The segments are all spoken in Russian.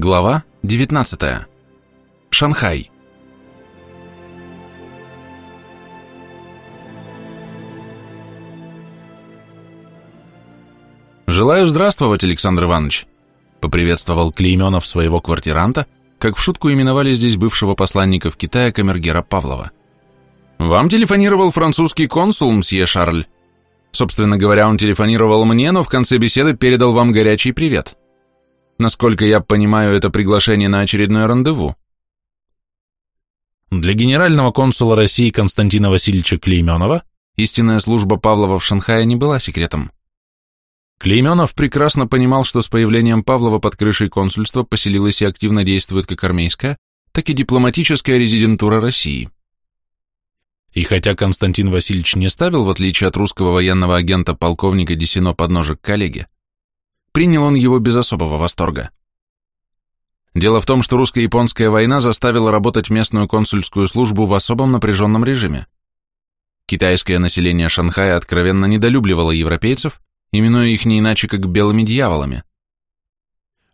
Глава 19. Шанхай. «Желаю здравствовать, Александр Иванович», — поприветствовал Клейменов своего квартиранта, как в шутку именовали здесь бывшего посланника в Китае камергера Павлова. «Вам телефонировал французский консул, мсье Шарль. Собственно говоря, он телефонировал мне, но в конце беседы передал вам горячий привет. Насколько я понимаю, это приглашение на очередное рандеву». Для генерального консула России Константина Васильевича Клейменова истинная служба Павлова в Шанхае не была секретом. Клейменов прекрасно понимал, что с появлением Павлова под крышей консульства поселилась и активно действует как армейская, так и дипломатическая резидентура России. И хотя Константин Васильевич не ставил, в отличие от русского военного агента полковника Десино подножек коллеге, принял он его без особого восторга. Дело в том, что русско-японская война заставила работать местную консульскую службу в особом напряженном режиме. Китайское население Шанхая откровенно недолюбливало европейцев, именуя их не иначе, как белыми дьяволами.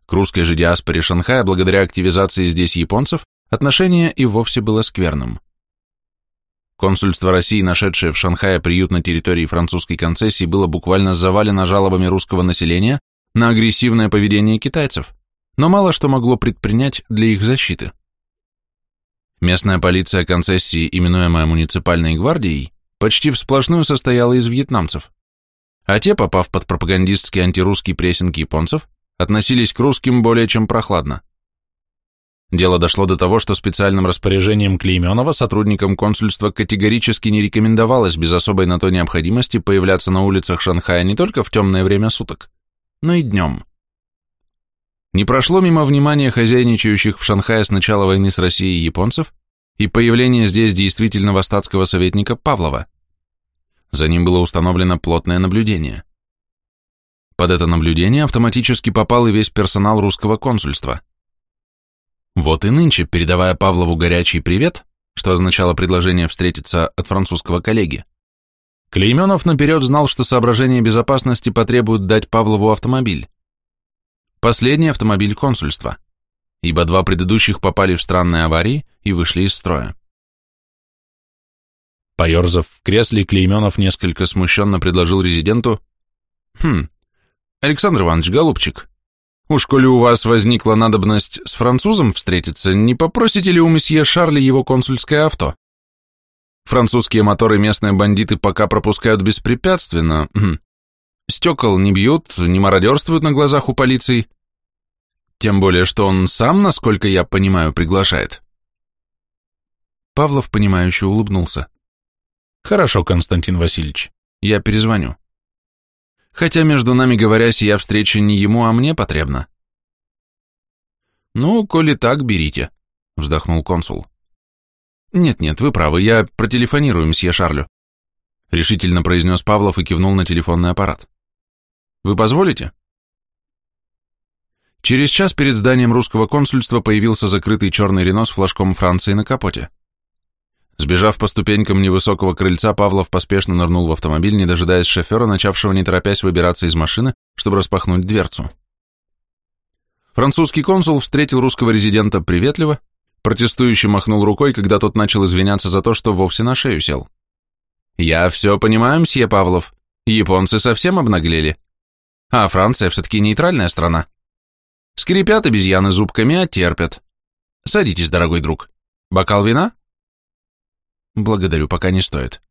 К русской же диаспоре Шанхая, благодаря активизации здесь японцев, отношение и вовсе было скверным. Консульство России, нашедшее в Шанхае приют на территории французской концессии, было буквально завалено жалобами русского населения на агрессивное поведение китайцев, но мало что могло предпринять для их защиты. Местная полиция концессии, именуемая муниципальной гвардией, почти всплошную состояла из вьетнамцев а те, попав под пропагандистский антирусский прессинг японцев, относились к русским более чем прохладно. Дело дошло до того, что специальным распоряжением Клейменова сотрудникам консульства категорически не рекомендовалось без особой на то необходимости появляться на улицах Шанхая не только в темное время суток, но и днем. Не прошло мимо внимания хозяйничающих в Шанхае с начала войны с Россией японцев и появление здесь действительного статского советника Павлова. За ним было установлено плотное наблюдение. Под это наблюдение автоматически попал и весь персонал русского консульства. Вот и нынче, передавая Павлову горячий привет, что означало предложение встретиться от французского коллеги, Клейменов наперед знал, что соображения безопасности потребуют дать Павлову автомобиль. Последний автомобиль консульства, ибо два предыдущих попали в странные аварии и вышли из строя. Поерзав в кресле, Клейменов несколько смущенно предложил резиденту «Хм, Александр Иванович, голубчик, уж коли у вас возникла надобность с французом встретиться, не попросите ли у месье Шарли его консульское авто? Французские моторы местные бандиты пока пропускают беспрепятственно, хм. стекол не бьют, не мародерствуют на глазах у полиции, тем более, что он сам, насколько я понимаю, приглашает». Павлов, понимающе улыбнулся. Хорошо, Константин Васильевич, я перезвоню. Хотя, между нами говоря, сия встреча не ему, а мне потребна. Ну, коли так, берите, вздохнул консул. Нет-нет, вы правы, я протелефонирую мсье Шарлю. Решительно произнес Павлов и кивнул на телефонный аппарат. Вы позволите? Через час перед зданием русского консульства появился закрытый черный Рено с флажком Франции на капоте. Сбежав по ступенькам невысокого крыльца, Павлов поспешно нырнул в автомобиль, не дожидаясь шофера, начавшего не торопясь выбираться из машины, чтобы распахнуть дверцу. Французский консул встретил русского резидента приветливо, протестующе махнул рукой, когда тот начал извиняться за то, что вовсе на шею сел. «Я все понимаю, мсье Павлов. Японцы совсем обнаглели. А Франция все-таки нейтральная страна. Скрипят обезьяны зубками, а терпят. Садитесь, дорогой друг. Бокал вина?» Благодарю, пока не стоит.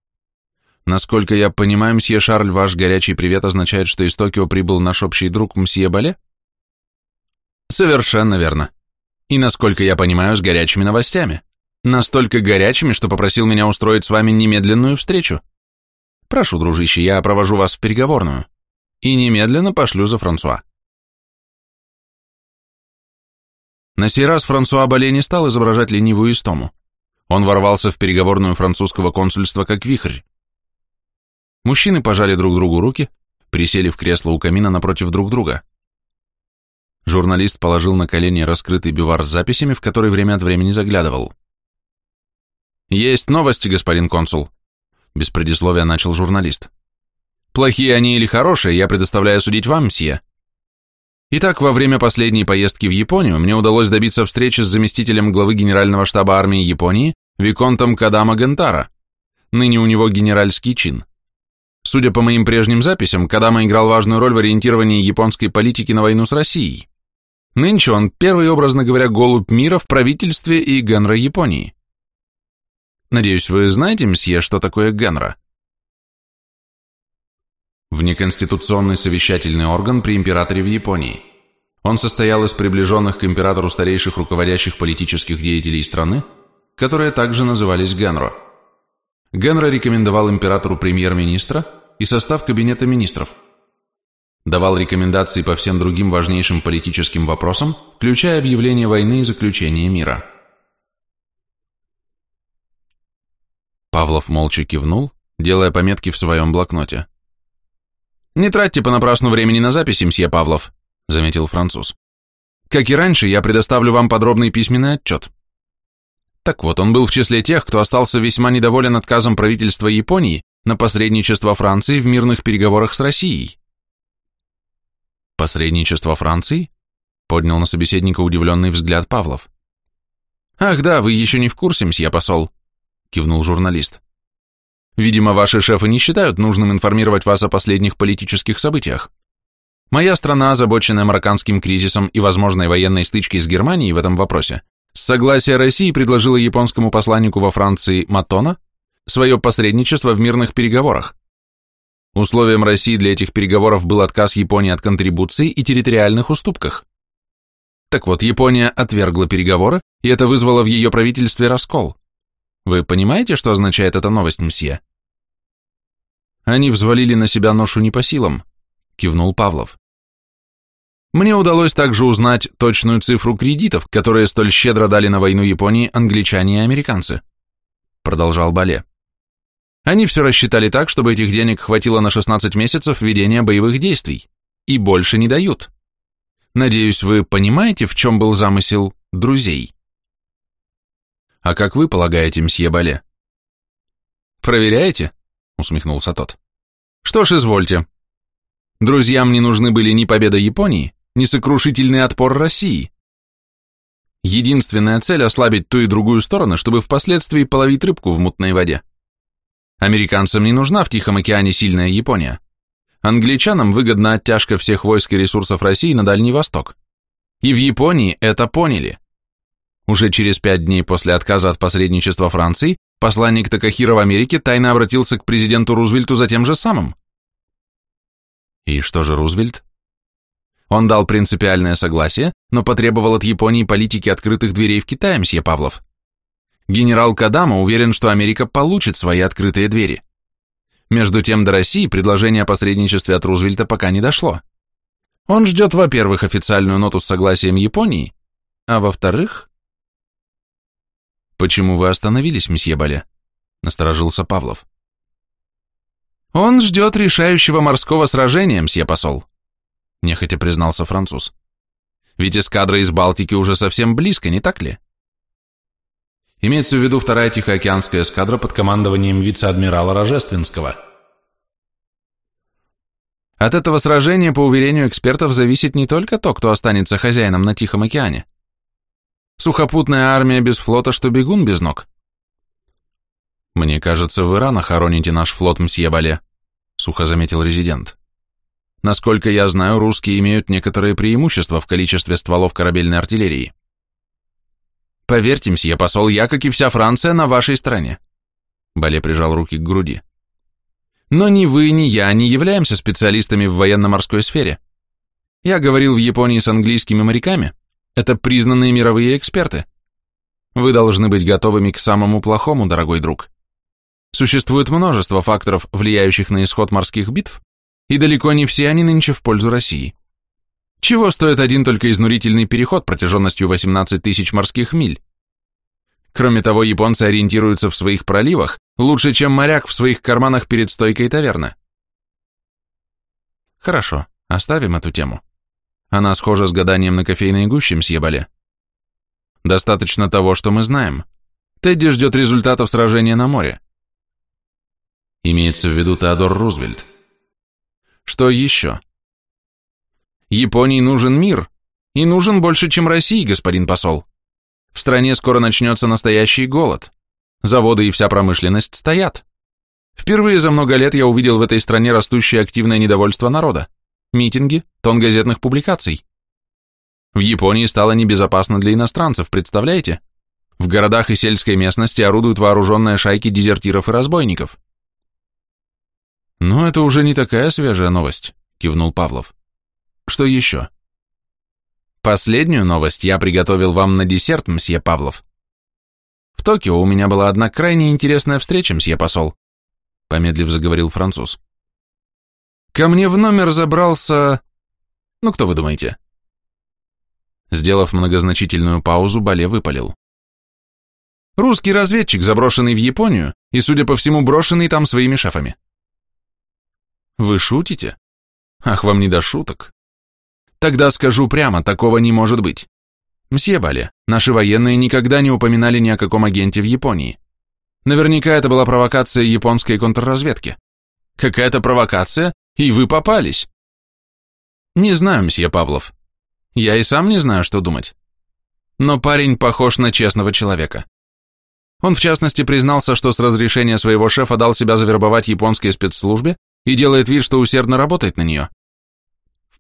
Насколько я понимаю, мсье Шарль, ваш горячий привет означает, что из Токио прибыл наш общий друг мсье Бале? Совершенно верно. И насколько я понимаю, с горячими новостями. Настолько горячими, что попросил меня устроить с вами немедленную встречу. Прошу, дружище, я провожу вас в переговорную. И немедленно пошлю за Франсуа. На сей раз Франсуа Бале не стал изображать ленивую истому. Он ворвался в переговорную французского консульства как вихрь. Мужчины пожали друг другу руки, присели в кресло у камина напротив друг друга. Журналист положил на колени раскрытый бивар с записями, в который время от времени заглядывал. «Есть новости, господин консул», — без предисловия начал журналист. «Плохие они или хорошие, я предоставляю судить вам, мсье. Итак, во время последней поездки в Японию мне удалось добиться встречи с заместителем главы Генерального штаба армии Японии Виконтом Кадама Гентара. Ныне у него генеральский чин. Судя по моим прежним записям, Кадама играл важную роль в ориентировании японской политики на войну с Россией. Нынче он первый, образно говоря, голубь мира в правительстве и Генра Японии. Надеюсь, вы знаете, мсье, что такое Генра? Внеконституционный совещательный орган при императоре в Японии. Он состоял из приближенных к императору старейших руководящих политических деятелей страны, которые также назывались Генро. Генро рекомендовал императору премьер-министра и состав кабинета министров. Давал рекомендации по всем другим важнейшим политическим вопросам, включая объявление войны и заключение мира. Павлов молча кивнул, делая пометки в своем блокноте. «Не тратьте понапрасну времени на записи, мсье Павлов», — заметил француз. «Как и раньше, я предоставлю вам подробный письменный отчет». Так вот, он был в числе тех, кто остался весьма недоволен отказом правительства Японии на посредничество Франции в мирных переговорах с Россией. «Посредничество Франции?» — поднял на собеседника удивленный взгляд Павлов. «Ах да, вы еще не в курсе, мсье посол», кивнул журналист. Видимо, ваши шефы не считают нужным информировать вас о последних политических событиях. Моя страна, озабоченная марокканским кризисом и возможной военной стычкой с Германией в этом вопросе, с согласия России предложила японскому посланнику во Франции Матона свое посредничество в мирных переговорах. Условием России для этих переговоров был отказ Японии от контрибуций и территориальных уступках. Так вот, Япония отвергла переговоры, и это вызвало в ее правительстве раскол. Вы понимаете, что означает эта новость, мсье? Они взвалили на себя ношу не по силам, кивнул Павлов. Мне удалось также узнать точную цифру кредитов, которые столь щедро дали на войну Японии англичане и американцы, продолжал Бале. Они все рассчитали так, чтобы этих денег хватило на 16 месяцев ведения боевых действий, и больше не дают. Надеюсь, вы понимаете, в чем был замысел друзей? А как вы полагаете, мсье Бале? Проверяете? Усмехнулся тот. Что ж, извольте. Друзьям не нужны были ни победа Японии, ни сокрушительный отпор России. Единственная цель – ослабить ту и другую сторону, чтобы впоследствии половить рыбку в мутной воде. Американцам не нужна в Тихом океане сильная Япония. Англичанам выгодна оттяжка всех войск и ресурсов России на Дальний Восток. И в Японии это поняли. Уже через пять дней после отказа от посредничества Франции посланник Такахира в Америке тайно обратился к президенту Рузвельту за тем же самым. И что же Рузвельт? Он дал принципиальное согласие, но потребовал от Японии политики открытых дверей в Китае, мсье Павлов. Генерал Кадама уверен, что Америка получит свои открытые двери. Между тем до России предложение о посредничестве от Рузвельта пока не дошло. Он ждет, во-первых, официальную ноту с согласием Японии, а во-вторых, «Почему вы остановились, месье Бале?» – насторожился Павлов. «Он ждет решающего морского сражения, мсье посол», – нехотя признался француз. «Ведь эскадра из Балтики уже совсем близко, не так ли?» Имеется в виду вторая Тихоокеанская эскадра под командованием вице-адмирала Рожественского. От этого сражения, по уверению экспертов, зависит не только то, кто останется хозяином на Тихом океане, Сухопутная армия без флота, что бегун без ног. Мне кажется, вы рано хороните наш флот, мсье Бале, сухо заметил резидент. Насколько я знаю, русские имеют некоторые преимущества в количестве стволов корабельной артиллерии. Поверьте, мсье посол, я, как и вся Франция, на вашей стороне. Бале прижал руки к груди. Но ни вы, ни я не являемся специалистами в военно-морской сфере. Я говорил в Японии с английскими моряками, это признанные мировые эксперты. Вы должны быть готовыми к самому плохому, дорогой друг. Существует множество факторов, влияющих на исход морских битв, и далеко не все они нынче в пользу России. Чего стоит один только изнурительный переход протяженностью 18 тысяч морских миль? Кроме того, японцы ориентируются в своих проливах лучше, чем моряк в своих карманах перед стойкой таверны. Хорошо, оставим эту тему. Она схожа с гаданием на кофейной гуще, мсье Бале. Достаточно того, что мы знаем. Тедди ждет результатов сражения на море. Имеется в виду Теодор Рузвельт. Что еще? Японии нужен мир, и нужен больше, чем России, господин посол. В стране скоро начнется настоящий голод. Заводы и вся промышленность стоят. Впервые за много лет я увидел в этой стране растущее активное недовольство народа. Митинги, тон газетных публикаций. В Японии стало небезопасно для иностранцев, представляете? В городах и сельской местности орудуют вооруженные шайки дезертиров и разбойников. «Ну, это уже не такая свежая новость», — кивнул Павлов. «Что еще?» «Последнюю новость я приготовил вам на десерт, мсье Павлов. В Токио у меня была одна крайне интересная встреча, мсье посол», — помедлив заговорил француз. «Ко мне в номер забрался... Ну, кто вы думаете?» Сделав многозначительную паузу, Бале выпалил. «Русский разведчик, заброшенный в Японию и, судя по всему, брошенный там своими шефами. Вы шутите? Ах, вам не до шуток. Тогда скажу прямо, такого не может быть. Мсье Бале, наши военные никогда не упоминали ни о каком агенте в Японии. Наверняка это была провокация японской контрразведки. Какая-то провокация, и вы попались. Не знаю, мсье Павлов. Я и сам не знаю, что думать. Но парень похож на честного человека. Он в частности признался, что с разрешения своего шефа дал себя завербовать японской спецслужбе и делает вид, что усердно работает на нее.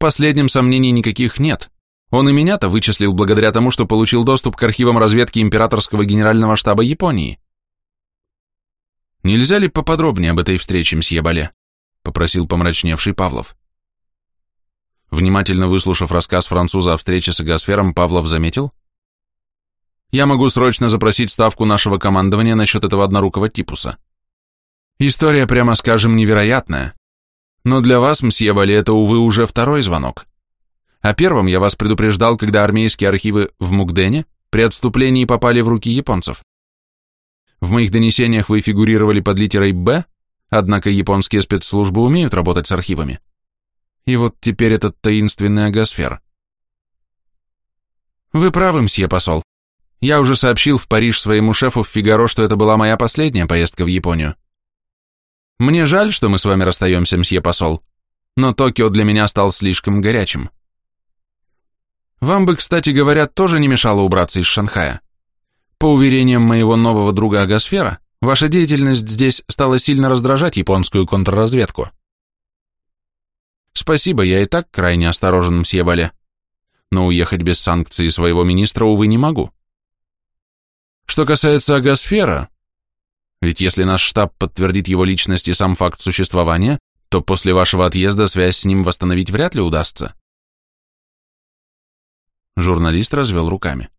Последнем сомнений никаких нет. Он и меня-то вычислил благодаря тому, что получил доступ к архивам разведки Императорского генерального штаба Японии. «Нельзя ли поподробнее об этой встрече, мсье Бале?» — попросил помрачневший Павлов. Внимательно выслушав рассказ француза о встрече с Агосфером, Павлов заметил. «Я могу срочно запросить ставку нашего командования насчет этого однорукого типуса. История, прямо скажем, невероятная. Но для вас, мсье Бали, это, увы, уже второй звонок. О первом я вас предупреждал, когда армейские архивы в Мукдене при отступлении попали в руки японцев. В моих донесениях вы фигурировали под литерой «Б», однако японские спецслужбы умеют работать с архивами. И вот теперь этот таинственный агосфер. Вы правы, мсье посол. Я уже сообщил в Париж своему шефу в Фигаро, что это была моя последняя поездка в Японию. Мне жаль, что мы с вами расстаемся, мсье посол, но Токио для меня стал слишком горячим. Вам бы, кстати говоря, тоже не мешало убраться из Шанхая. По уверениям моего нового друга Агосфера, ваша деятельность здесь стала сильно раздражать японскую контрразведку. Спасибо, я и так крайне осторожен, мсье Бале. Но уехать без санкции своего министра, увы, не могу. Что касается Агосфера, ведь если наш штаб подтвердит его личность и сам факт существования, то после вашего отъезда связь с ним восстановить вряд ли удастся. Журналист развел руками.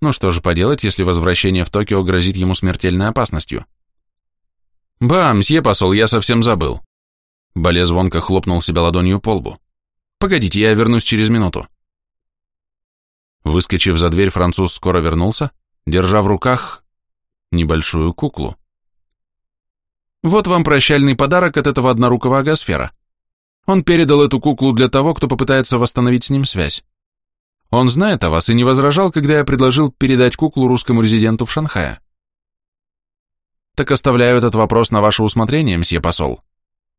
Ну что же поделать, если возвращение в Токио грозит ему смертельной опасностью? «Ба, мсье посол, я совсем забыл». Боле звонко хлопнул себя ладонью по лбу. «Погодите, я вернусь через минуту». Выскочив за дверь, француз скоро вернулся, держа в руках небольшую куклу. Вот вам прощальный подарок от этого однорукого агосфера. Он передал эту куклу для того, кто попытается восстановить с ним связь. Он знает о вас и не возражал, когда я предложил передать куклу русскому резиденту в Шанхае. Так оставляю этот вопрос на ваше усмотрение, мсье посол.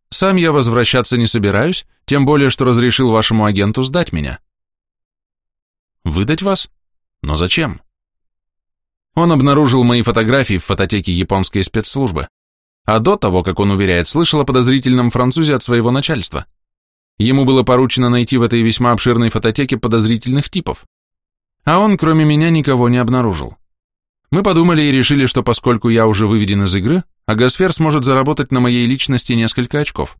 Сам я возвращаться не собираюсь, тем более, что разрешил вашему агенту сдать меня. Выдать вас? Но зачем? Он обнаружил мои фотографии в фототеке японской спецслужбы а до того, как он уверяет, слышал о подозрительном французе от своего начальства. Ему было поручено найти в этой весьма обширной фототеке подозрительных типов. А он, кроме меня, никого не обнаружил. Мы подумали и решили, что поскольку я уже выведен из игры, Агосфер сможет заработать на моей личности несколько очков.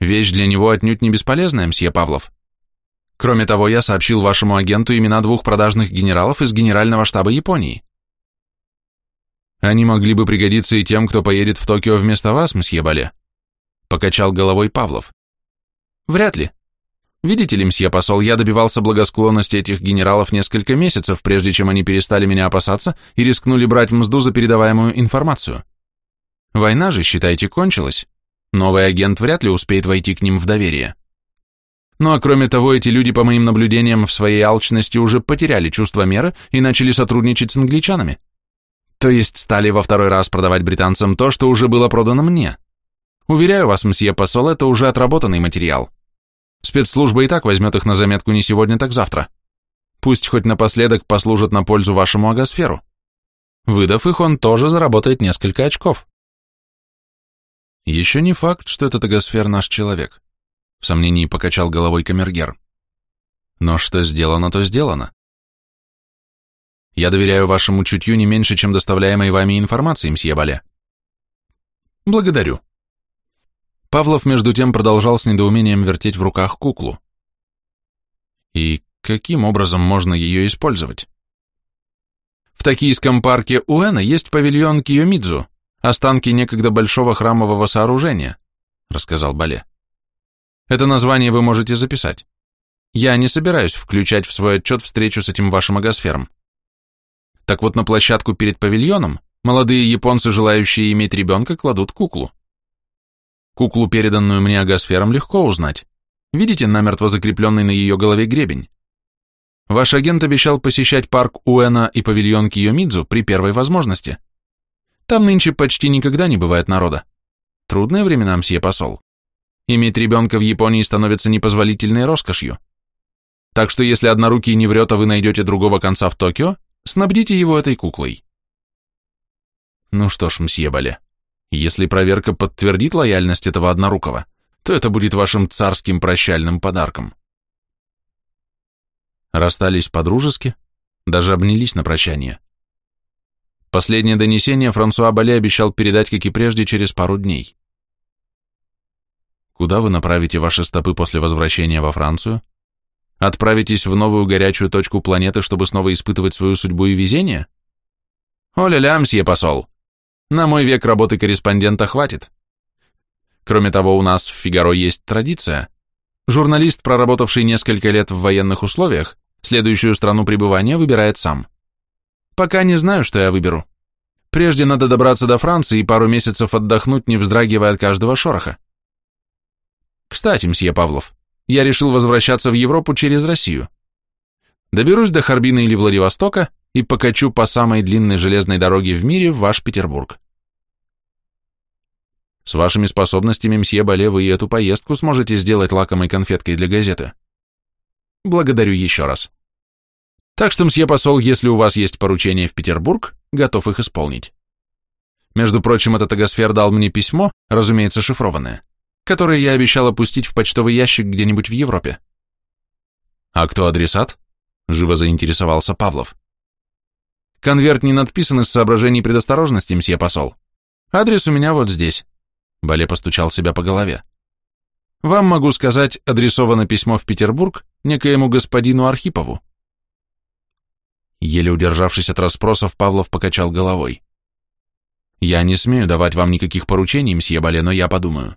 Вещь для него отнюдь не бесполезная, мсье Павлов. Кроме того, я сообщил вашему агенту имена двух продажных генералов из Генерального штаба Японии. Они могли бы пригодиться и тем, кто поедет в Токио вместо вас, мсье Бале. Покачал головой Павлов. Вряд ли. Видите ли, мсье посол, я добивался благосклонности этих генералов несколько месяцев, прежде чем они перестали меня опасаться и рискнули брать мзду за передаваемую информацию. Война же, считайте, кончилась. Новый агент вряд ли успеет войти к ним в доверие. Ну а кроме того, эти люди, по моим наблюдениям, в своей алчности уже потеряли чувство меры и начали сотрудничать с англичанами. То есть стали во второй раз продавать британцам то, что уже было продано мне. Уверяю вас, мсье посол, это уже отработанный материал. Спецслужба и так возьмет их на заметку не сегодня, так завтра. Пусть хоть напоследок послужат на пользу вашему агосферу. Выдав их, он тоже заработает несколько очков. Еще не факт, что этот агосфер наш человек. В сомнении покачал головой камергер. Но что сделано, то сделано. Я доверяю вашему чутью не меньше, чем доставляемой вами информации, мсье Бале. Благодарю. Павлов, между тем, продолжал с недоумением вертеть в руках куклу. И каким образом можно ее использовать? В Токийском парке Уэна есть павильон Киомидзу, останки некогда большого храмового сооружения, рассказал Бале. Это название вы можете записать. Я не собираюсь включать в свой отчет встречу с этим вашим агосфером. Так вот, на площадку перед павильоном молодые японцы, желающие иметь ребенка, кладут куклу. Куклу, переданную мне агосфером, легко узнать. Видите намертво закрепленный на ее голове гребень? Ваш агент обещал посещать парк Уэна и павильон Киомидзу при первой возможности. Там нынче почти никогда не бывает народа. Трудные времена, мсье посол. Иметь ребенка в Японии становится непозволительной роскошью. Так что если однорукий не врет, а вы найдете другого конца в Токио, снабдите его этой куклой. Ну что ж, мсье Бале, если проверка подтвердит лояльность этого однорукого, то это будет вашим царским прощальным подарком. Расстались по-дружески, даже обнялись на прощание. Последнее донесение Франсуа Бале обещал передать, как и прежде, через пару дней. Куда вы направите ваши стопы после возвращения во Францию? Отправитесь в новую горячую точку планеты, чтобы снова испытывать свою судьбу и везение? Оля-ля, мсье посол, на мой век работы корреспондента хватит. Кроме того, у нас в «Фигаро» есть традиция. Журналист, проработавший несколько лет в военных условиях, следующую страну пребывания выбирает сам. Пока не знаю, что я выберу. Прежде надо добраться до Франции и пару месяцев отдохнуть, не вздрагивая от каждого шороха. Кстати, мсье Павлов, я решил возвращаться в Европу через Россию. Доберусь до Харбина или Владивостока и покачу по самой длинной железной дороге в мире в ваш Петербург. С вашими способностями, мсье Бале, вы и эту поездку сможете сделать лакомой конфеткой для газеты. Благодарю еще раз. Так что, мсье посол, если у вас есть поручения в Петербург, готов их исполнить. Между прочим, этот агосфер дал мне письмо, разумеется, шифрованное которое я обещал опустить в почтовый ящик где-нибудь в Европе. А кто адресат? Живо заинтересовался Павлов. Конверт не надписан из соображений предосторожности, мсье посол. Адрес у меня вот здесь. Бале постучал себя по голове. Вам могу сказать, адресовано письмо в Петербург некоему господину Архипову. Еле удержавшись от расспросов, Павлов покачал головой. Я не смею давать вам никаких поручений, мсье Бале, но я подумаю.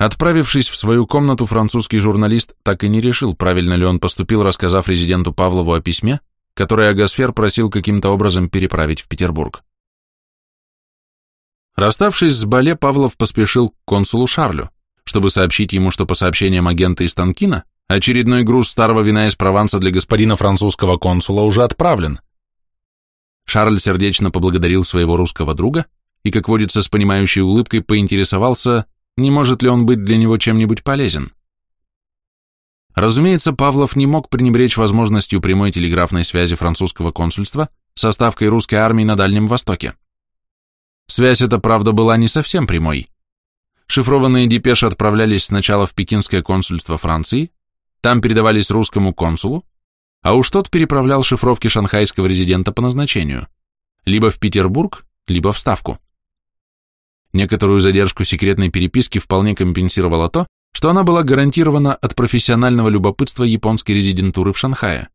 Отправившись в свою комнату, французский журналист так и не решил, правильно ли он поступил, рассказав резиденту Павлову о письме, которое Агасфер просил каким-то образом переправить в Петербург. Расставшись с Бале, Павлов поспешил к консулу Шарлю, чтобы сообщить ему, что по сообщениям агента из Танкина очередной груз старого вина из Прованса для господина французского консула уже отправлен. Шарль сердечно поблагодарил своего русского друга и, как водится, с понимающей улыбкой поинтересовался, не может ли он быть для него чем-нибудь полезен. Разумеется, Павлов не мог пренебречь возможностью прямой телеграфной связи французского консульства со ставкой русской армии на Дальнем Востоке. Связь эта, правда, была не совсем прямой. Шифрованные депеши отправлялись сначала в Пекинское консульство Франции, там передавались русскому консулу, а уж тот переправлял шифровки шанхайского резидента по назначению, либо в Петербург, либо в Ставку. Некоторую задержку секретной переписки вполне компенсировало то, что она была гарантирована от профессионального любопытства японской резидентуры в Шанхае.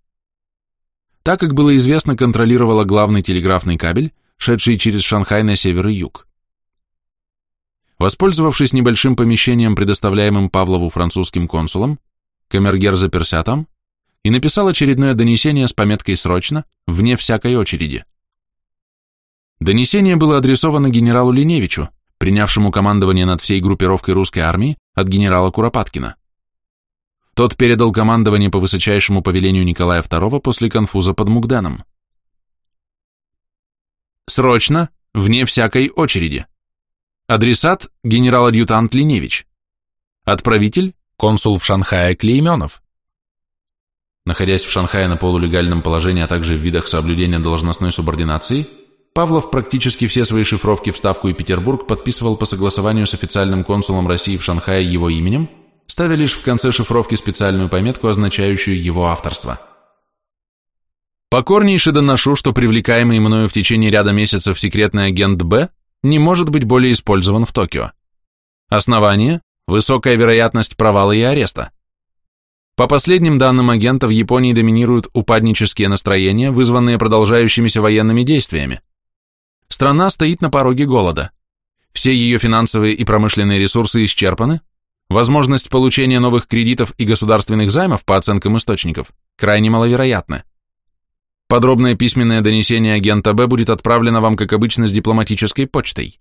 Так, как было известно, контролировала главный телеграфный кабель, шедший через Шанхай на север и юг. Воспользовавшись небольшим помещением, предоставляемым Павлову французским консулом, Камергер заперся там и написал очередное донесение с пометкой «Срочно», вне всякой очереди. Донесение было адресовано генералу Линевичу, принявшему командование над всей группировкой русской армии от генерала Куропаткина. Тот передал командование по высочайшему повелению Николая II после конфуза под Мугденом. Срочно, вне всякой очереди. Адресат – генерал-адъютант Линевич. Отправитель консул в Шанхае Клейменов. Находясь в Шанхае на полулегальном положении, а также в видах соблюдения должностной субординации, Павлов практически все свои шифровки в Ставку и Петербург подписывал по согласованию с официальным консулом России в Шанхае его именем, ставя лишь в конце шифровки специальную пометку, означающую его авторство. Покорнейше доношу, что привлекаемый мною в течение ряда месяцев секретный агент Б не может быть более использован в Токио. Основание – высокая вероятность провала и ареста. По последним данным агента, в Японии доминируют упаднические настроения, вызванные продолжающимися военными действиями. Страна стоит на пороге голода. Все ее финансовые и промышленные ресурсы исчерпаны, возможность получения новых кредитов и государственных займов по оценкам источников крайне маловероятна. Подробное письменное донесение агента Б будет отправлено вам, как обычно, с дипломатической почтой.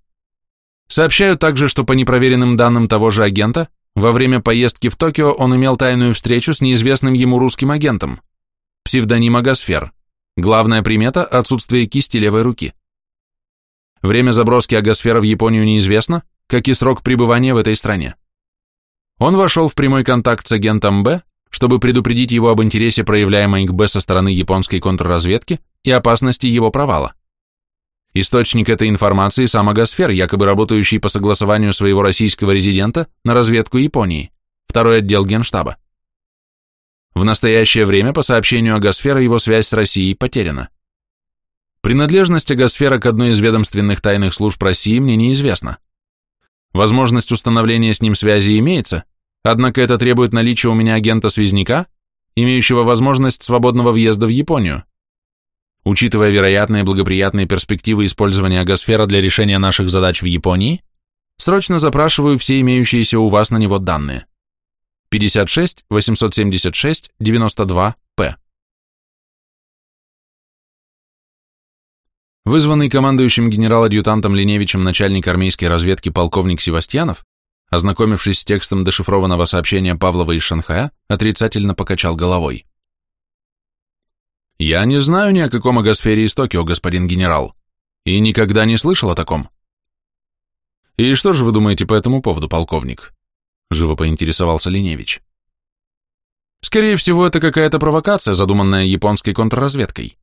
Сообщаю также, что по непроверенным данным того же агента, во время поездки в Токио он имел тайную встречу с неизвестным ему русским агентом. Псевдоним Агасфер. Главная примета – отсутствие кисти левой руки. Время заброски Агасфера в Японию неизвестно, как и срок пребывания в этой стране. Он вошел в прямой контакт с агентом Б, чтобы предупредить его об интересе, проявляемой к Б со стороны японской контрразведки и опасности его провала. Источник этой информации – сам Агасфер, якобы работающий по согласованию своего российского резидента на разведку Японии, второй отдел Генштаба. В настоящее время, по сообщению Агасфера, его связь с Россией потеряна. Принадлежность Агасфера к одной из ведомственных тайных служб России мне неизвестна. Возможность установления с ним связи имеется, однако это требует наличия у меня агента-связняка, имеющего возможность свободного въезда в Японию. Учитывая вероятные благоприятные перспективы использования Агосфера для решения наших задач в Японии, срочно запрашиваю все имеющиеся у вас на него данные. 56 876 92 П. Вызванный командующим генерал-адъютантом Леневичем начальник армейской разведки полковник Севастьянов, ознакомившись с текстом дешифрованного сообщения Павлова из Шанхая, отрицательно покачал головой. Я не знаю ни о каком агосфере из Токио, господин генерал, и никогда не слышал о таком. И что же вы думаете по этому поводу, полковник? Живо поинтересовался Леневич. Скорее всего, это какая-то провокация, задуманная японской контрразведкой,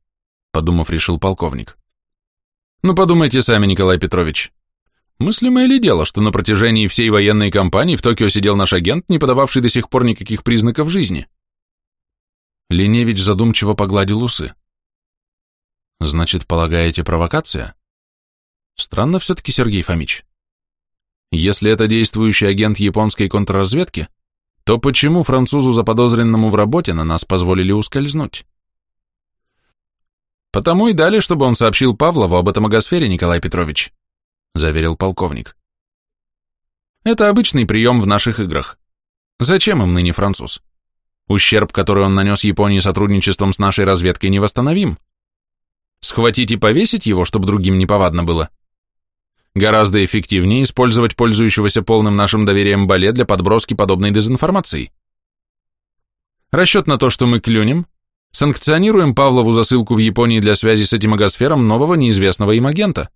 подумав, решил полковник. Ну, подумайте сами, Николай Петрович. Мыслимое ли дело, что на протяжении всей военной кампании в Токио сидел наш агент, не подававший до сих пор никаких признаков жизни? Леневич задумчиво погладил усы. Значит, полагаете, провокация? Странно все-таки, Сергей Фомич. Если это действующий агент японской контрразведки, то почему французу, заподозренному в работе, на нас позволили ускользнуть? Потому и дали, чтобы он сообщил Павлову об этом агосфере, Николай Петрович, заверил полковник. Это обычный прием в наших играх. Зачем им ныне француз? Ущерб, который он нанес Японии сотрудничеством с нашей разведкой, не восстановим. Схватить и повесить его, чтобы другим неповадно было. Гораздо эффективнее использовать пользующегося полным нашим доверием Бале для подброски подобной дезинформации. Расчет на то, что мы клюнем, санкционируем Павлову засылку в Японии для связи с этим агосфером нового неизвестного им агента.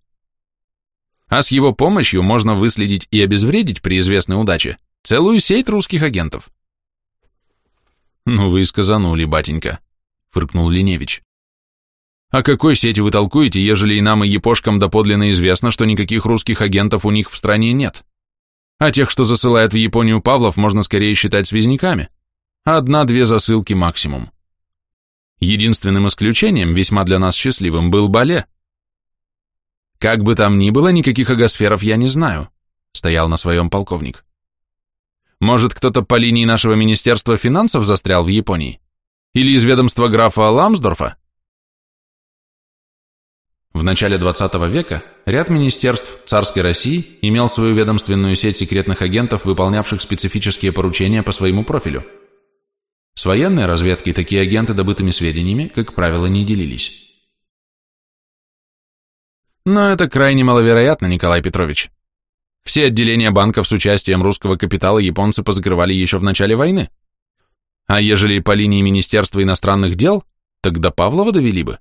А с его помощью можно выследить и обезвредить при известной удаче целую сеть русских агентов. «Ну вы и сказанули, батенька», — фыркнул Линевич. «О какой сети вы толкуете, ежели и нам, и епошкам доподлинно известно, что никаких русских агентов у них в стране нет? А тех, что засылает в Японию Павлов, можно скорее считать связниками. Одна-две засылки максимум. Единственным исключением, весьма для нас счастливым, был Бале. Как бы там ни было, никаких агосферов я не знаю», — стоял на своем полковник. Может, кто-то по линии нашего Министерства финансов застрял в Японии? Или из ведомства графа Ламсдорфа? В начале 20 века ряд министерств царской России имел свою ведомственную сеть секретных агентов, выполнявших специфические поручения по своему профилю. С военной разведкой такие агенты добытыми сведениями, как правило, не делились. Но это крайне маловероятно, Николай Петрович. Все отделения банков с участием русского капитала японцы позакрывали еще в начале войны. А ежели по линии Министерства иностранных дел, тогда Павлова довели бы.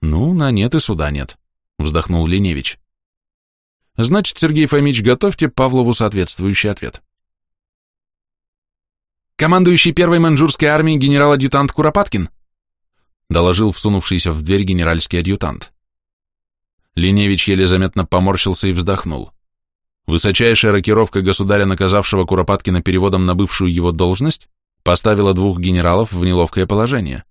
Ну, на нет и суда нет, вздохнул Леневич. Значит, Сергей Фомич, готовьте Павлову соответствующий ответ. Командующий первой маньчжурской армией генерал-адъютант Куропаткин», доложил всунувшийся в дверь генеральский адъютант. Линевич еле заметно поморщился и вздохнул. Высочайшая рокировка государя, наказавшего Куропаткина переводом на бывшую его должность, поставила двух генералов в неловкое положение.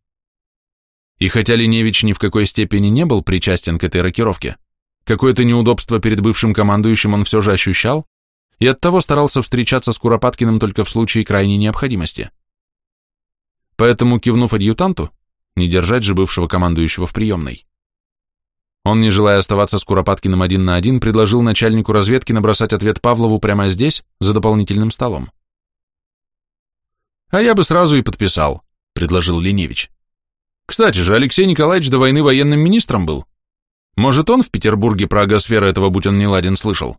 И хотя Линевич ни в какой степени не был причастен к этой рокировке, какое-то неудобство перед бывшим командующим он все же ощущал и оттого старался встречаться с Куропаткиным только в случае крайней необходимости. Поэтому, кивнув адъютанту, не держать же бывшего командующего в приемной, он, не желая оставаться с Куропаткиным один на один, предложил начальнику разведки набросать ответ Павлову прямо здесь, за дополнительным столом. «А я бы сразу и подписал», — предложил Леневич. «Кстати же, Алексей Николаевич до войны военным министром был. Может, он в Петербурге про агосферу этого, будь он неладен, слышал?»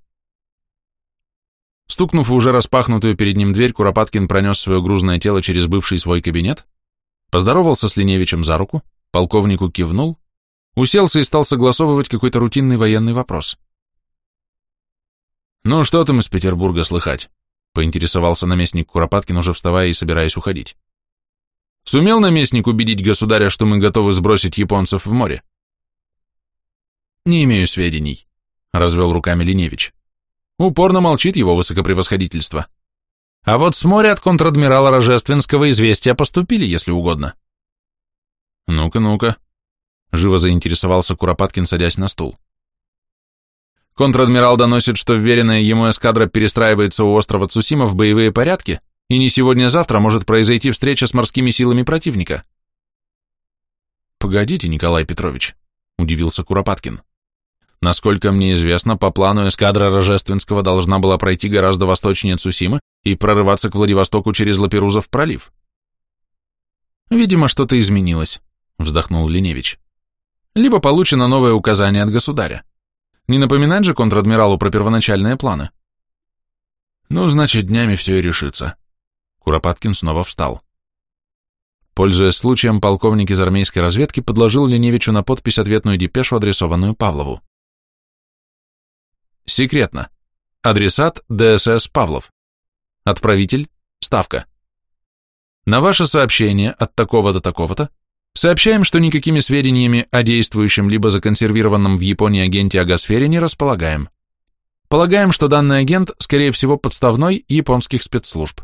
Стукнув в уже распахнутую перед ним дверь, Куропаткин пронес свое грузное тело через бывший свой кабинет, поздоровался с Леневичем за руку, полковнику кивнул Уселся и стал согласовывать какой-то рутинный военный вопрос. «Ну, что там из Петербурга слыхать?» — поинтересовался наместник Куропаткин, уже вставая и собираясь уходить. «Сумел наместник убедить государя, что мы готовы сбросить японцев в море?» «Не имею сведений», — развел руками Линевич. Упорно молчит его высокопревосходительство. А вот с моря от контр-адмирала Рожественского известия поступили, если угодно. «Ну-ка, ну-ка», Живо заинтересовался Куропаткин, садясь на стул. Контр-адмирал доносит, что вверенная ему эскадра перестраивается у острова Цусима в боевые порядки, и не сегодня-завтра может произойти встреча с морскими силами противника. Погодите, Николай Петрович, удивился Куропаткин. Насколько мне известно, по плану эскадра Рожественского должна была пройти гораздо восточнее Цусимы и прорываться к Владивостоку через Лаперузов пролив. Видимо, что-то изменилось, вздохнул Леневич либо получено новое указание от государя. Не напоминать же контр-адмиралу про первоначальные планы. Ну, значит, днями все и решится. Куропаткин снова встал. Пользуясь случаем, полковник из армейской разведки подложил Леневичу на подпись ответную депешу, адресованную Павлову. Секретно. Адресат ДСС Павлов. Отправитель – Ставка. На ваше сообщение от такого до такого-то Сообщаем, что никакими сведениями о действующем либо законсервированном в Японии агенте Агосфере не располагаем. Полагаем, что данный агент, скорее всего, подставной японских спецслужб.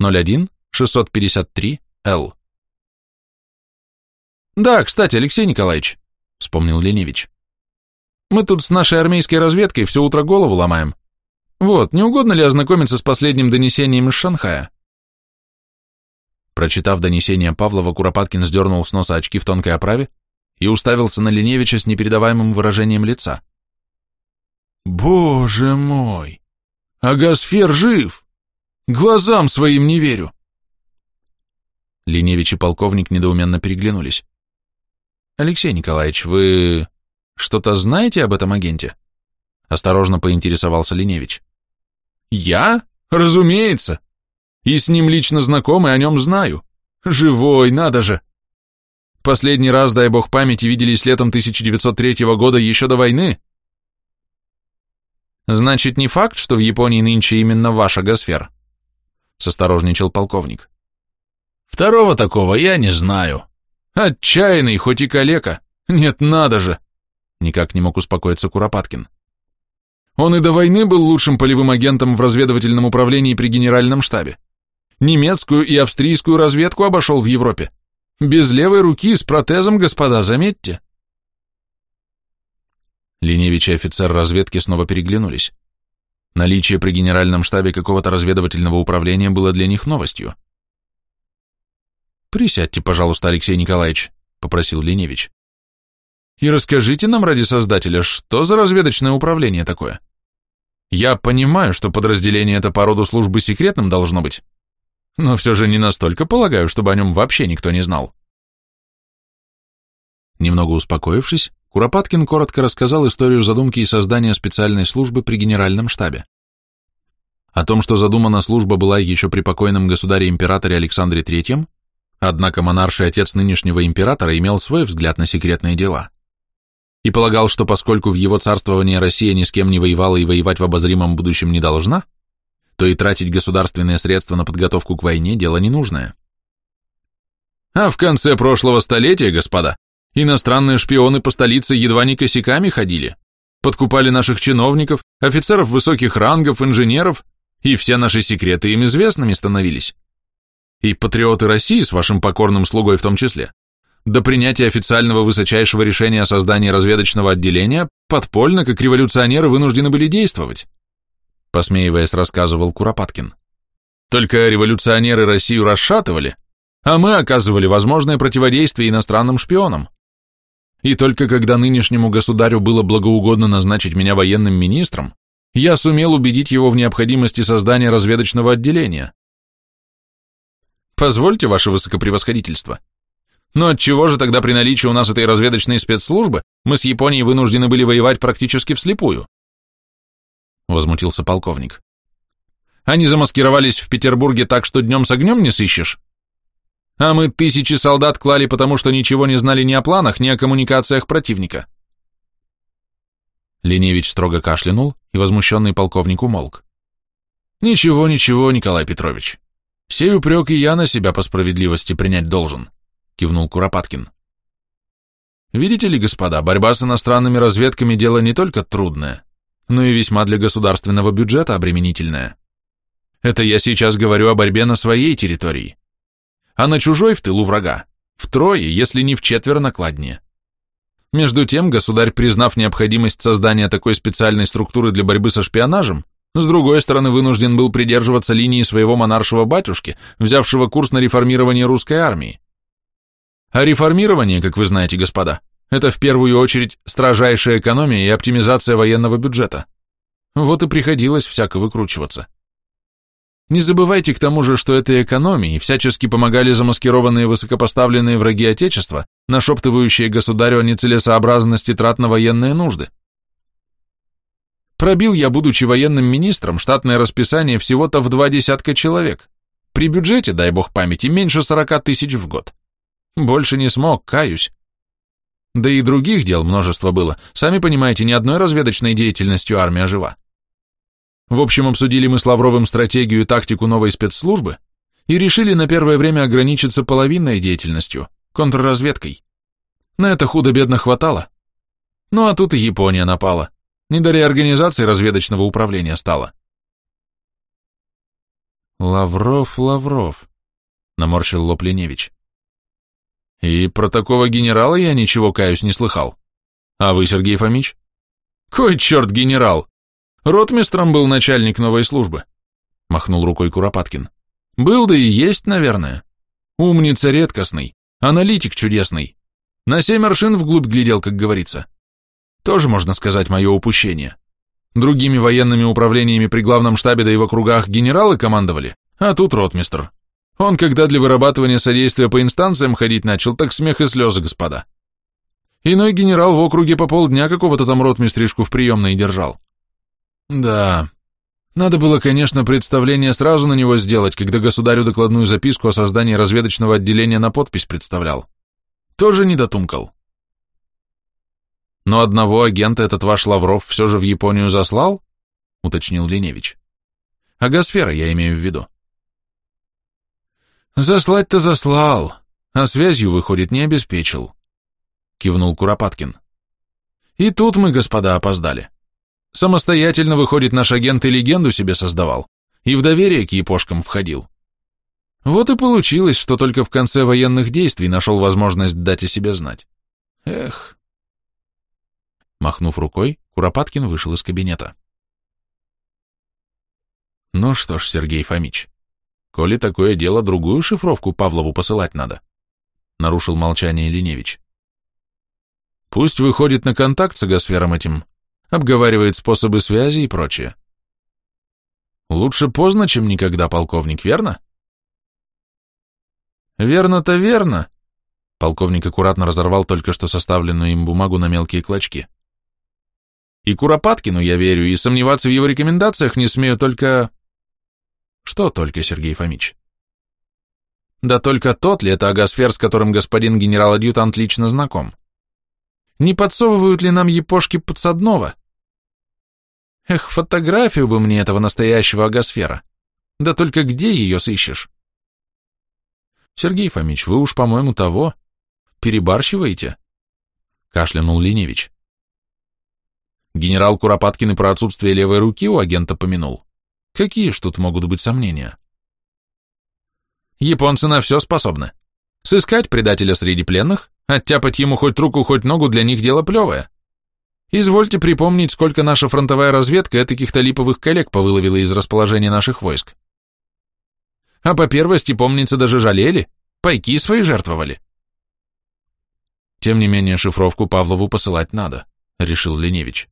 01-653-Л. «Да, кстати, Алексей Николаевич», — вспомнил Леневич. «Мы тут с нашей армейской разведкой все утро голову ломаем. Вот, не угодно ли ознакомиться с последним донесением из Шанхая?» Прочитав донесение Павлова, Куропаткин сдернул с носа очки в тонкой оправе и уставился на Леневича с непередаваемым выражением лица. «Боже мой! Агасфер жив! Глазам своим не верю!» Леневич и полковник недоуменно переглянулись. «Алексей Николаевич, вы что-то знаете об этом агенте?» Осторожно поинтересовался Леневич. «Я? Разумеется! И с ним лично знаком, и о нем знаю. Живой, надо же. Последний раз, дай бог памяти, виделись летом 1903 года еще до войны. Значит, не факт, что в Японии нынче именно ваша Гасфер? Состорожничал полковник. Второго такого я не знаю. Отчаянный, хоть и калека. Нет, надо же. Никак не мог успокоиться Куропаткин. Он и до войны был лучшим полевым агентом в разведывательном управлении при генеральном штабе. Немецкую и австрийскую разведку обошел в Европе. Без левой руки, с протезом, господа, заметьте. Леневич и офицер разведки снова переглянулись. Наличие при генеральном штабе какого-то разведывательного управления было для них новостью. «Присядьте, пожалуйста, Алексей Николаевич», — попросил Леневич. «И расскажите нам ради создателя, что за разведочное управление такое? Я понимаю, что подразделение это по роду службы секретным должно быть, но все же не настолько полагаю, чтобы о нем вообще никто не знал. Немного успокоившись, Куропаткин коротко рассказал историю задумки и создания специальной службы при генеральном штабе. О том, что задумана служба была еще при покойном государе-императоре Александре III, однако монарший отец нынешнего императора имел свой взгляд на секретные дела и полагал, что поскольку в его царствовании Россия ни с кем не воевала и воевать в обозримом будущем не должна, то и тратить государственные средства на подготовку к войне – дело ненужное. А в конце прошлого столетия, господа, иностранные шпионы по столице едва не косяками ходили, подкупали наших чиновников, офицеров высоких рангов, инженеров, и все наши секреты им известными становились. И патриоты России, с вашим покорным слугой в том числе, до принятия официального высочайшего решения о создании разведочного отделения подпольно, как революционеры, вынуждены были действовать посмеиваясь, рассказывал Куропаткин. Только революционеры Россию расшатывали, а мы оказывали возможное противодействие иностранным шпионам. И только когда нынешнему государю было благоугодно назначить меня военным министром, я сумел убедить его в необходимости создания разведочного отделения. Позвольте, ваше высокопревосходительство. Но отчего же тогда при наличии у нас этой разведочной спецслужбы мы с Японией вынуждены были воевать практически вслепую? — возмутился полковник. «Они замаскировались в Петербурге так, что днем с огнем не сыщешь? А мы тысячи солдат клали, потому что ничего не знали ни о планах, ни о коммуникациях противника». Леневич строго кашлянул, и возмущенный полковник умолк. «Ничего, ничего, Николай Петрович. Сей упрек и я на себя по справедливости принять должен», — кивнул Куропаткин. «Видите ли, господа, борьба с иностранными разведками — дело не только трудное, но и весьма для государственного бюджета обременительное. Это я сейчас говорю о борьбе на своей территории. А на чужой в тылу врага, втрое, если не в четверо накладнее. Между тем, государь, признав необходимость создания такой специальной структуры для борьбы со шпионажем, с другой стороны вынужден был придерживаться линии своего монаршего батюшки, взявшего курс на реформирование русской армии. А реформирование, как вы знаете, господа, это в первую очередь строжайшая экономия и оптимизация военного бюджета. Вот и приходилось всяко выкручиваться. Не забывайте к тому же, что этой экономии всячески помогали замаскированные высокопоставленные враги Отечества, нашептывающие государю о нецелесообразности трат на военные нужды. Пробил я, будучи военным министром, штатное расписание всего-то в два десятка человек. При бюджете, дай бог памяти, меньше сорока тысяч в год. Больше не смог, каюсь. Да и других дел множество было. Сами понимаете, ни одной разведочной деятельностью армия жива. В общем, обсудили мы с Лавровым стратегию и тактику новой спецслужбы и решили на первое время ограничиться половинной деятельностью, контрразведкой. На это худо-бедно хватало. Ну а тут и Япония напала. Не до реорганизации разведочного управления стало. Лавров, Лавров, наморщил лоб Леневич. И про такого генерала я ничего, каюсь, не слыхал. А вы, Сергей Фомич? Кой черт генерал? Ротмистром был начальник новой службы. Махнул рукой Куропаткин. Был да и есть, наверное. Умница редкостный, аналитик чудесный. На семь аршин вглубь глядел, как говорится. Тоже, можно сказать, мое упущение. Другими военными управлениями при главном штабе да и в округах генералы командовали, а тут ротмистр. Он, когда для вырабатывания содействия по инстанциям ходить начал, так смех и слезы, господа. Иной генерал в округе по полдня какого-то там ротмистришку в приемной держал. Да, надо было, конечно, представление сразу на него сделать, когда государю докладную записку о создании разведочного отделения на подпись представлял. Тоже не дотумкал. Но одного агента этот ваш Лавров все же в Японию заслал? Уточнил Леневич. Агосфера я имею в виду. «Заслать-то заслал, а связью, выходит, не обеспечил», — кивнул Куропаткин. «И тут мы, господа, опоздали. Самостоятельно, выходит, наш агент и легенду себе создавал, и в доверие к япошкам входил. Вот и получилось, что только в конце военных действий нашел возможность дать о себе знать. Эх». Махнув рукой, Куропаткин вышел из кабинета. «Ну что ж, Сергей Фомич, Коли такое дело, другую шифровку Павлову посылать надо. Нарушил молчание Леневич. Пусть выходит на контакт с агосфером этим, обговаривает способы связи и прочее. Лучше поздно, чем никогда, полковник, верно? Верно-то верно. Полковник аккуратно разорвал только что составленную им бумагу на мелкие клочки. И Куропаткину я верю, и сомневаться в его рекомендациях не смею, только... Что только, Сергей Фомич? Да только тот ли это агосфер, с которым господин генерал-адъютант лично знаком? Не подсовывают ли нам епошки подсадного? Эх, фотографию бы мне этого настоящего агосфера. Да только где ее сыщешь? Сергей Фомич, вы уж, по-моему, того. Перебарщиваете? Кашлянул Леневич. Генерал Куропаткин и про отсутствие левой руки у агента помянул. Какие ж тут могут быть сомнения? Японцы на все способны. Сыскать предателя среди пленных, оттяпать ему хоть руку, хоть ногу для них дело плевое. Извольте припомнить, сколько наша фронтовая разведка этих-то липовых коллег повыловила из расположения наших войск. А по первости, помнится, даже жалели, пайки свои жертвовали. Тем не менее, шифровку Павлову посылать надо, решил Леневич.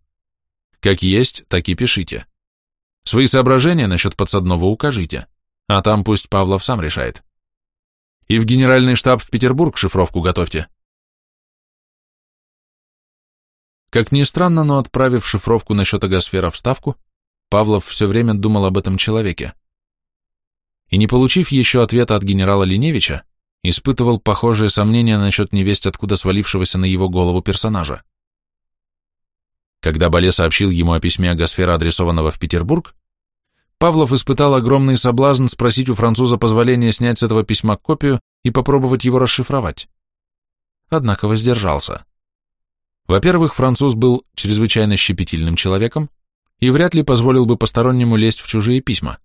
Как есть, так и пишите. Свои соображения насчет подсадного укажите, а там пусть Павлов сам решает. И в генеральный штаб в Петербург шифровку готовьте. Как ни странно, но отправив шифровку насчет агосфера в Ставку, Павлов все время думал об этом человеке. И не получив еще ответа от генерала Линевича, испытывал похожие сомнения насчет невесть откуда свалившегося на его голову персонажа. Когда Бале сообщил ему о письме Агосфера, адресованного в Петербург, Павлов испытал огромный соблазн спросить у француза позволения снять с этого письма копию и попробовать его расшифровать. Однако воздержался. Во-первых, француз был чрезвычайно щепетильным человеком и вряд ли позволил бы постороннему лезть в чужие письма.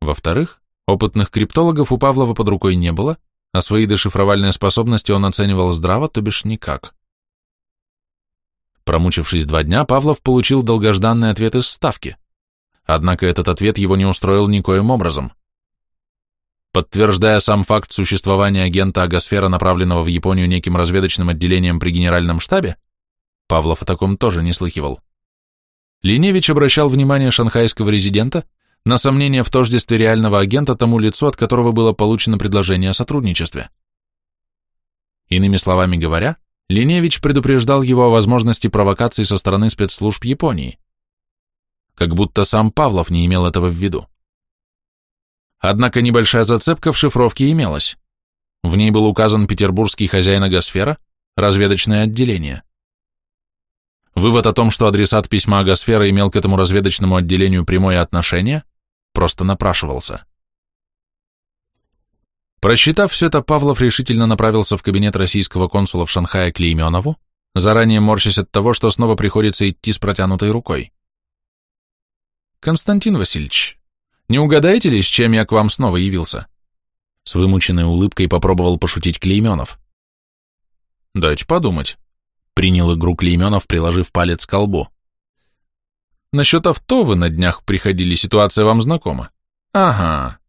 Во-вторых, опытных криптологов у Павлова под рукой не было, а свои дешифровальные способности он оценивал здраво, то бишь никак. Промучившись два дня, Павлов получил долгожданный ответ из Ставки. Однако этот ответ его не устроил никоим образом. Подтверждая сам факт существования агента Агосфера, направленного в Японию неким разведочным отделением при генеральном штабе, Павлов о таком тоже не слыхивал. Линевич обращал внимание шанхайского резидента на сомнение в тождестве реального агента тому лицу, от которого было получено предложение о сотрудничестве. Иными словами говоря, Линевич предупреждал его о возможности провокаций со стороны спецслужб Японии. Как будто сам Павлов не имел этого в виду. Однако небольшая зацепка в шифровке имелась. В ней был указан петербургский хозяин Агосфера, разведочное отделение. Вывод о том, что адресат письма Агосфера имел к этому разведочному отделению прямое отношение, просто напрашивался. Просчитав все это, Павлов решительно направился в кабинет российского консула в Шанхае Клейменову, заранее морщась от того, что снова приходится идти с протянутой рукой. «Константин Васильевич, не угадаете ли, с чем я к вам снова явился?» С вымученной улыбкой попробовал пошутить Клейменов. «Дайте подумать», — принял игру Клейменов, приложив палец к колбу. «Насчет авто вы на днях приходили, ситуация вам знакома?» «Ага.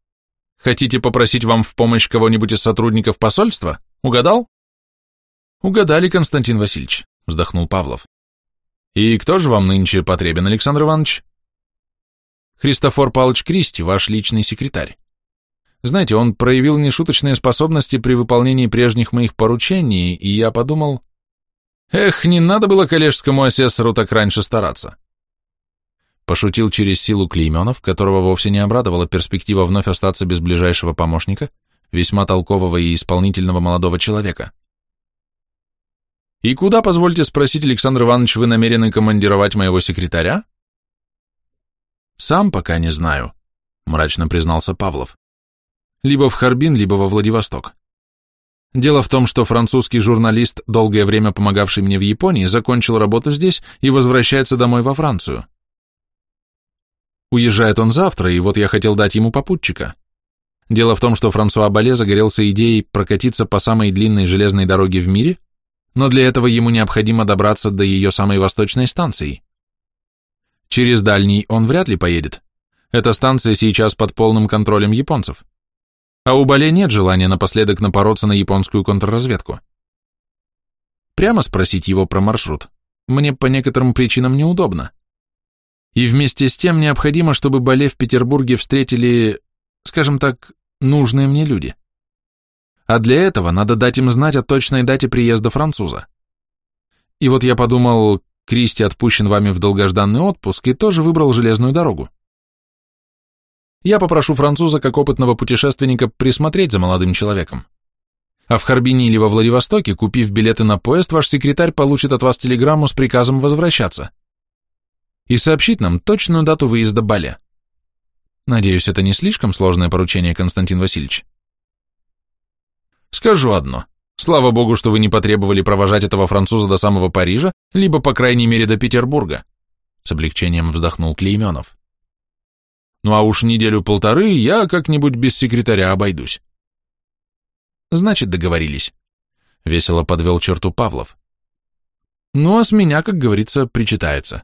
Хотите попросить вам в помощь кого-нибудь из сотрудников посольства? Угадал?» «Угадали, Константин Васильевич», — вздохнул Павлов. «И кто же вам нынче потребен, Александр Иванович?» Христофор Павлович Кристи, ваш личный секретарь. Знаете, он проявил нешуточные способности при выполнении прежних моих поручений, и я подумал, эх, не надо было коллежскому асессору так раньше стараться. Пошутил через силу Клейменов, которого вовсе не обрадовала перспектива вновь остаться без ближайшего помощника, весьма толкового и исполнительного молодого человека. «И куда, позвольте спросить, Александр Иванович, вы намерены командировать моего секретаря?» Сам пока не знаю, мрачно признался Павлов. Либо в Харбин, либо во Владивосток. Дело в том, что французский журналист, долгое время помогавший мне в Японии, закончил работу здесь и возвращается домой во Францию. Уезжает он завтра, и вот я хотел дать ему попутчика. Дело в том, что Франсуа Бале загорелся идеей прокатиться по самой длинной железной дороге в мире, но для этого ему необходимо добраться до ее самой восточной станции. Через дальний он вряд ли поедет. Эта станция сейчас под полным контролем японцев. А у Бале нет желания напоследок напороться на японскую контрразведку. Прямо спросить его про маршрут мне по некоторым причинам неудобно. И вместе с тем необходимо, чтобы Бале в Петербурге встретили, скажем так, нужные мне люди. А для этого надо дать им знать о точной дате приезда француза. И вот я подумал, Кристи отпущен вами в долгожданный отпуск и тоже выбрал железную дорогу. Я попрошу француза, как опытного путешественника, присмотреть за молодым человеком. А в Харбине или во Владивостоке, купив билеты на поезд, ваш секретарь получит от вас телеграмму с приказом возвращаться. И сообщить нам точную дату выезда Бале. Надеюсь, это не слишком сложное поручение, Константин Васильевич? Скажу одно. Слава богу, что вы не потребовали провожать этого француза до самого Парижа, либо, по крайней мере, до Петербурга. С облегчением вздохнул Клейменов. Ну а уж неделю-полторы я как-нибудь без секретаря обойдусь. Значит, договорились. Весело подвел черту Павлов. Ну а с меня, как говорится, причитается.